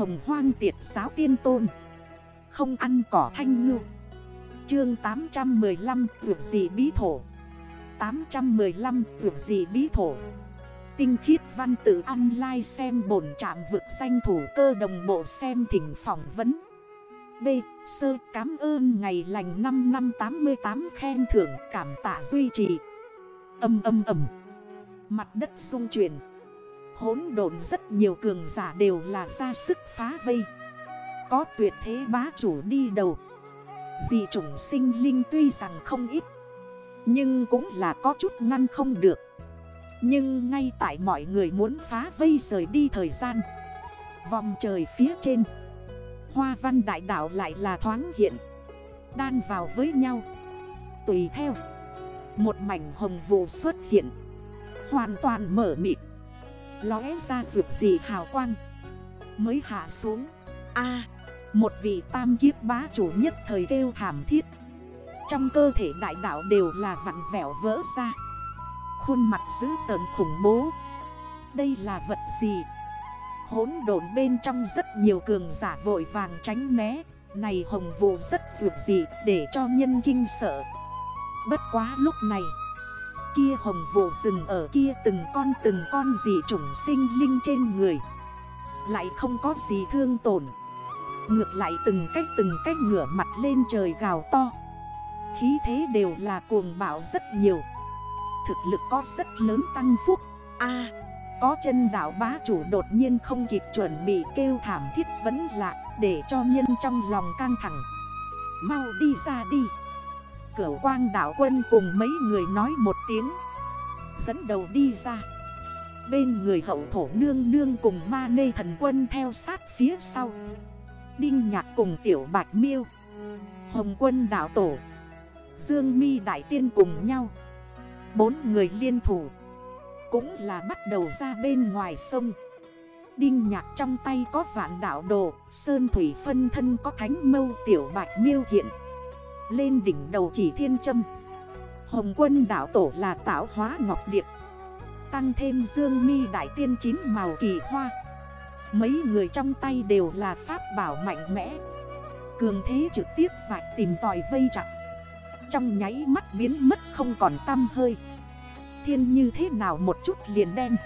hồng hoang tiệt giáo tiên tôn. Không ăn cỏ thanh ngư. Chương 815 vượt gì bí thổ. 815 vượt gì bí thổ. Tinh khiết văn tự online xem bổn trạm vực danh thủ cơ đồng bộ xem thỉnh phỏng vấn. B. Sơ, cảm ơn ngày lành 5 năm 88 khen thưởng, cảm tạ duy trì. Âm âm âm. Mặt đất rung chuyển. Hốn độn rất nhiều cường giả đều là ra sức phá vây. Có tuyệt thế bá chủ đi đầu. Dị chủng sinh linh tuy rằng không ít, Nhưng cũng là có chút ngăn không được. Nhưng ngay tại mọi người muốn phá vây rời đi thời gian, Vòng trời phía trên, Hoa văn đại đảo lại là thoáng hiện, Đan vào với nhau. Tùy theo, Một mảnh hồng vụ xuất hiện, Hoàn toàn mở mịt. Lóe ra rượu rì hào quang. Mới hạ xuống. A, một vị tam kiếp bá chủ nhất thời kêu thảm thiết. Trong cơ thể đại đạo đều là vặn vẹo vỡ ra. Khuôn mặt dữ tợn khủng bố. Đây là vật gì? Hốn đồn bên trong rất nhiều cường giả vội vàng tránh né. Này hồng vụ rất dược dị để cho nhân kinh sợ. Bất quá lúc này Kia hồng vụ rừng ở kia từng con từng con dị chủng sinh linh trên người. Lại không có gì thương tổn. Ngược lại từng cách từng cách ngửa mặt lên trời gào to. Khí thế đều là cuồng bạo rất nhiều. Thực lực có rất lớn tăng phúc. A, có chân đảo bá chủ đột nhiên không kịp chuẩn bị kêu thảm thiết vẫn lạ Để cho nhân trong lòng căng thẳng. Mau đi ra đi. Cửu quang đảo quân cùng mấy người nói một tiếng. Dẫn đầu đi ra. Bên người hậu thổ nương nương cùng ma nê thần quân theo sát phía sau. Đinh Nhạc cùng Tiểu Bạch Miêu. Hồng quân đảo tổ. Dương mi Đại Tiên cùng nhau. Bốn người liên thủ. Cũng là bắt đầu ra bên ngoài sông. Đinh Nhạc trong tay có vạn đảo đồ, Sơn Thủy phân thân có thánh mâu Tiểu Bạch Miêu hiện lên đỉnh đầu chỉ thiên châm. Hồng quân đảo tổ là tạo hóa ngọc điệp. Tăng thêm dương mi đại tiên chín màu kỳ hoa. Mấy người trong tay đều là pháp bảo mạnh mẽ. Cường thế trực tiếp vạch tìm tòi vây chặt. Trong nháy mắt biến mất không còn tâm hơi. Thiên như thế nào một chút liền đen.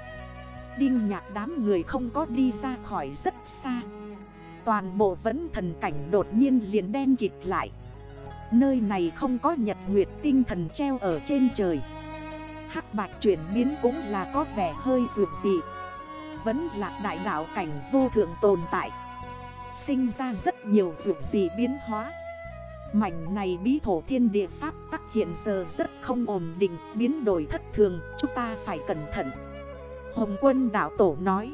Đinh nhạc đám người không có đi ra khỏi rất xa. Toàn bộ vẫn thần cảnh đột nhiên liền đen kịt lại. Nơi này không có nhật nguyệt tinh thần treo ở trên trời. Hắc bạch chuyển biến cũng là có vẻ hơi dược dị. Vẫn là đại đạo cảnh vô thượng tồn tại. Sinh ra rất nhiều dược dị biến hóa. Mảnh này bí thổ thiên địa pháp tắc hiện giờ rất không ổn định, Biến đổi thất thường, chúng ta phải cẩn thận. Hồng quân đạo tổ nói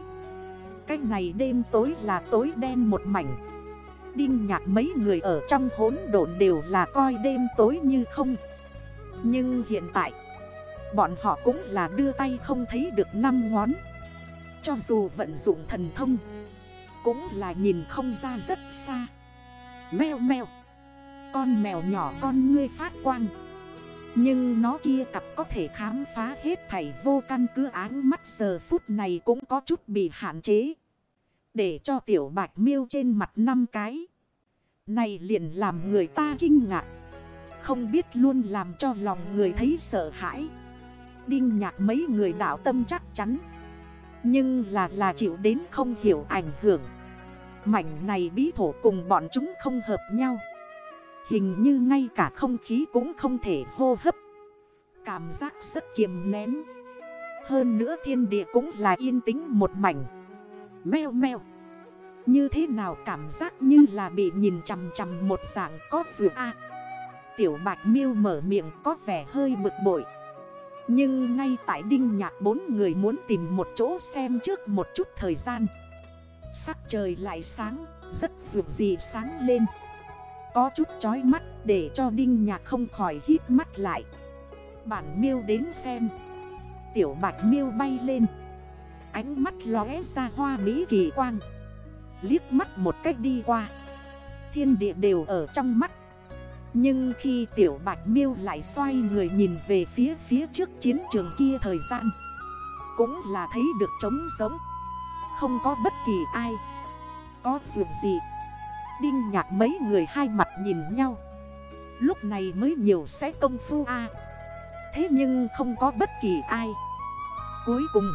Cách này đêm tối là tối đen một mảnh Đinh nhạc mấy người ở trong hốn độn đều là coi đêm tối như không. Nhưng hiện tại, Bọn họ cũng là đưa tay không thấy được năm ngón. Cho dù vận dụng thần thông, Cũng là nhìn không ra rất xa. Mèo mèo, Con mèo nhỏ con ngươi phát quang. Nhưng nó kia cặp có thể khám phá hết thảy vô căn cứ áng mắt, giờ phút này cũng có chút bị hạn chế. Để cho tiểu bạch miêu trên mặt năm cái. Này liền làm người ta kinh ngạc. Không biết luôn làm cho lòng người thấy sợ hãi. Đinh nhạc mấy người đảo tâm chắc chắn. Nhưng là là chịu đến không hiểu ảnh hưởng. Mảnh này bí thổ cùng bọn chúng không hợp nhau. Hình như ngay cả không khí cũng không thể hô hấp. Cảm giác rất kiềm nén. Hơn nữa thiên địa cũng là yên tĩnh một mảnh. Mèo mèo. Như thế nào cảm giác như là bị nhìn chằm chằm một dạng có vừa A? Tiểu bạch miêu mở miệng có vẻ hơi bực bội. Nhưng ngay tại đinh nhạc bốn người muốn tìm một chỗ xem trước một chút thời gian. Sắc trời lại sáng, rất vượt gì sáng lên. Có chút chói mắt để cho đinh nhạc không khỏi hít mắt lại. Bản miêu đến xem. Tiểu bạch miêu bay lên. Ánh mắt lóe ra hoa mỹ kỳ quang. Liếc mắt một cách đi qua. Thiên địa đều ở trong mắt. Nhưng khi tiểu bạch miêu lại xoay người nhìn về phía phía trước chiến trường kia thời gian, Cũng là thấy được trống giống Không có bất kỳ ai. Có việc gì. Đinh nhạc mấy người hai mặt nhìn nhau. Lúc này mới nhiều sẽ công phu a. Thế nhưng không có bất kỳ ai. Cuối cùng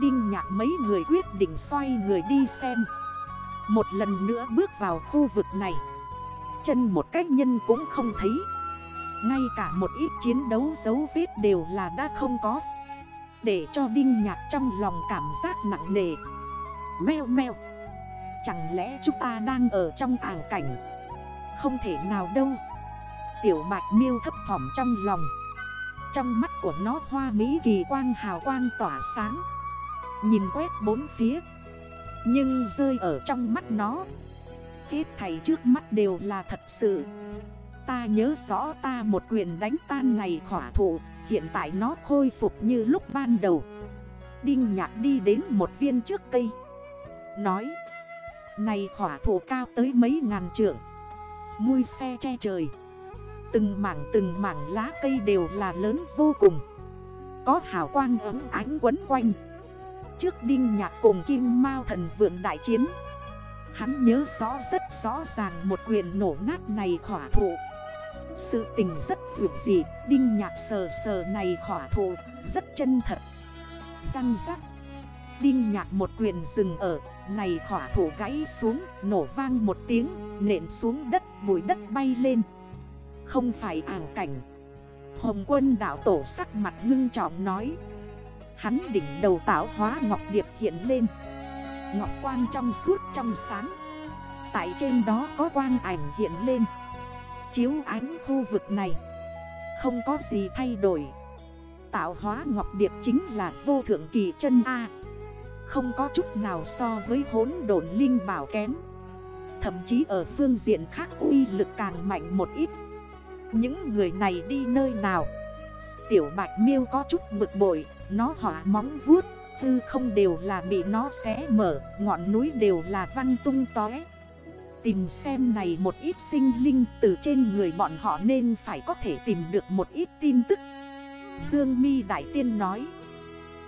Đinh nhạc mấy người quyết định xoay người đi xem. Một lần nữa bước vào khu vực này. Chân một cách nhân cũng không thấy. Ngay cả một ít chiến đấu dấu vết đều là đã không có. Để cho Đinh Nhạc trong lòng cảm giác nặng nề. Mèo mèo Chẳng lẽ chúng ta đang ở trong ảo cảnh? Không thể nào đâu. Tiểu bạch miêu thấp thỏm trong lòng. Trong mắt của nó hoa mỹ kỳ quang hào quang tỏa sáng. Nhìn quét bốn phía. Nhưng rơi ở trong mắt nó, Hết thảy trước mắt đều là thật sự. Ta nhớ rõ ta một quyền đánh tan này khỏa thụ Hiện tại nó khôi phục như lúc ban đầu. Đinh nhạc đi đến một viên trước cây, Nói, Này khỏa thụ cao tới mấy ngàn trượng, Mui xe che trời. Từng mảng từng mảng lá cây đều là lớn vô cùng. Có hào quang ấm ánh quấn quanh. Trước đinh nhạc cùng kim mao thần vượng đại chiến. Hắn nhớ rõ rất rõ ràng một quyền nổ nát này khỏa thụ. Sự tình rất vượt dị Đinh nhạc sờ sờ này khỏa thụ, Rất chân thật. Răng rắc, Đinh nhạc một quyền dừng ở, Này khỏa thụ gãy xuống, Nổ vang một tiếng, Nện xuống đất bụi đất bay lên. Không phải ảo cảnh. Hồng quân đảo tổ sắc mặt ngưng trọng nói Hắn đỉnh đầu tạo hóa ngọc điệp hiện lên. Ngọc quang trong suốt trong sáng. Tại trên đó có quang ảnh hiện lên. Chiếu ánh khu vực này. Không có gì thay đổi. Tạo hóa Ngọc Điệp chính là vô thượng kỳ chân A. Không có chút nào so với hốn đồn linh bảo kém. Thậm chí ở phương diện khác uy lực càng mạnh một ít. Những người này đi nơi nào? Tiểu Bạch Miêu có chút bực bội. Nó hỏa móng vuốt, Tư không đều là bị nó xé mở, Ngọn núi đều là văng tung tói Tìm xem này một ít sinh linh từ trên người bọn họ nên phải có thể tìm được một ít tin tức. Dương mi Đại Tiên nói.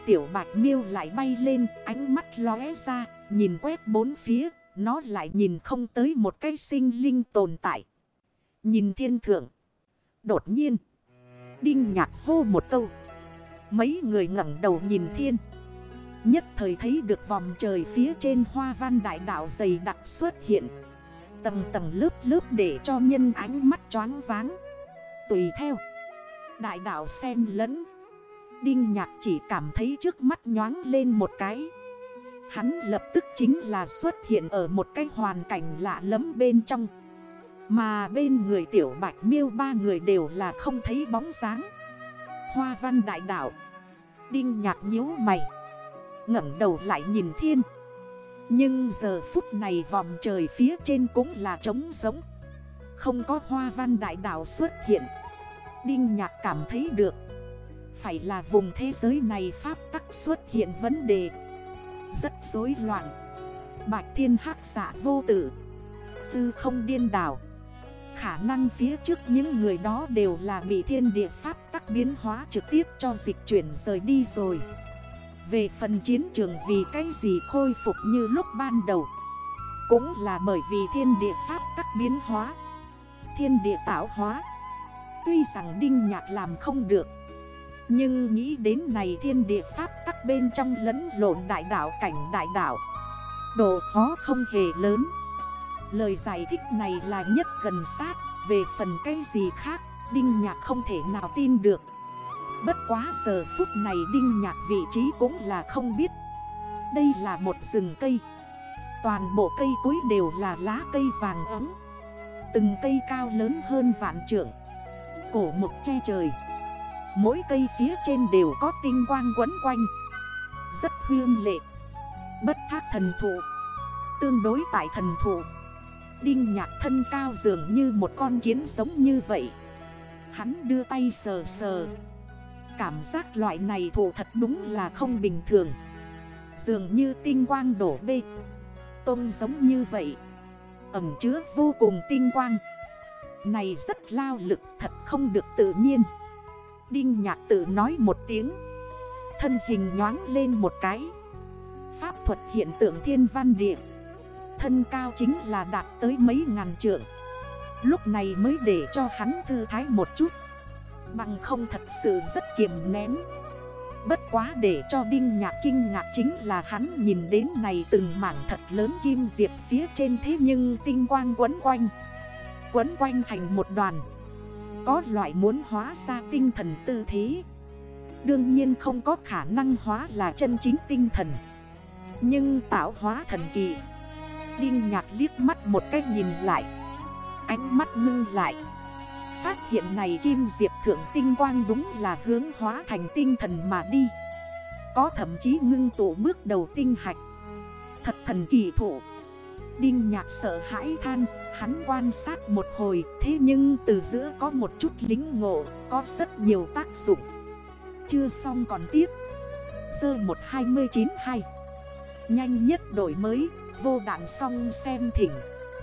Tiểu Bạch Miêu lại bay lên, ánh mắt lóe ra, Nhìn quét bốn phía, Nó lại nhìn không tới một cái sinh linh tồn tại. Nhìn thiên thượng. Đột nhiên, Đinh nhạc hô một câu. Mấy người ngẩn đầu nhìn thiên. Nhất thời thấy được vòng trời phía trên hoa văn đại đạo dày đặc xuất hiện. Tầng tầng lớp lớp để cho nhân ánh mắt choáng váng. Tùy theo, Đại đạo sen lẫn. Đinh nhạc chỉ cảm thấy trước mắt nhoáng lên một cái. Hắn lập tức chính là xuất hiện ở một cái hoàn cảnh lạ lẫm bên trong. Mà bên người tiểu bạch miêu ba người đều là không thấy bóng sáng Hoa văn đại đạo Đinh nhạc nhíu mày, ngẩng đầu lại nhìn thiên. Nhưng giờ phút này vòng trời phía trên cũng là trống giống Không có hoa văn đại đảo xuất hiện. Đinh nhạc cảm thấy được, Phải là vùng thế giới này pháp tắc xuất hiện vấn đề. Rất rối loạn, Bạch thiên hắc giả vô tử, Tư không điên đảo. Khả năng phía trước những người đó đều là bị thiên địa pháp tắc biến hóa trực tiếp cho dịch chuyển rời đi rồi. Về phần chiến trường vì cái gì khôi phục như lúc ban đầu, Cũng là bởi vì thiên địa pháp các biến hóa, Thiên địa tạo hóa. Tuy rằng Đinh Nhạc làm không được, Nhưng nghĩ đến này thiên địa pháp tắc bên trong lẫn lộn đại đảo cảnh đại đảo Độ khó không hề lớn. Lời giải thích này là nhất gần sát Về phần cái gì khác. Đinh Nhạc không thể nào tin được. Bất quá giờ phút này đinh nhạc vị trí cũng là không biết. Đây là một rừng cây. Toàn bộ cây cối đều là lá cây vàng ấm. Từng cây cao lớn hơn vạn trượng. Cổ mục che trời. Mỗi cây phía trên đều có tinh quang quấn quanh. Rất huyên lệ. Bất thác thần thụ. Tương đối tại thần thụ. Đinh nhạc thân cao dường như một con kiến giống như vậy. Hắn đưa tay sờ sờ. Cảm giác loại này thủ thật đúng là không bình thường. Dường như tinh quang đổ bê. Tôn giống như vậy. Ẩm chứa vô cùng tinh quang. Này rất lao lực, thật không được tự nhiên. Đinh nhạc tự nói một tiếng. Thân hình nhoáng lên một cái. Pháp thuật hiện tượng thiên văn địa. Thân cao chính là đạt tới mấy ngàn trượng. Lúc này mới để cho hắn thư thái một chút. Bằng không thật sự rất kiềm nén. Bất quá để cho Đinh Nhạc kinh ngạc chính là hắn nhìn đến này từng mảng thật lớn kim diệp phía trên thế nhưng tinh quang quấn quanh. Quấn quanh thành một đoàn. Có loại muốn hóa ra tinh thần tư thế. Đương nhiên không có khả năng hóa là chân chính tinh thần. Nhưng tạo hóa thần kỳ. Đinh nhạc liếc mắt một cách nhìn lại. Ánh mắt ngưng lại. Phát hiện này kim diệp thượng tinh quang đúng là hướng hóa thành tinh thần mà đi. Có thậm chí ngưng tụ bước đầu tinh hạch. Thật thần kỳ thủ Đinh nhạc sợ hãi than, Hắn quan sát một hồi, Thế nhưng từ giữa có một chút lính ngộ, Có rất nhiều tác dụng. Chưa xong còn tiếp. Sơ 1292 Nhanh nhất đổi mới, Vô đạn xong xem thỉnh.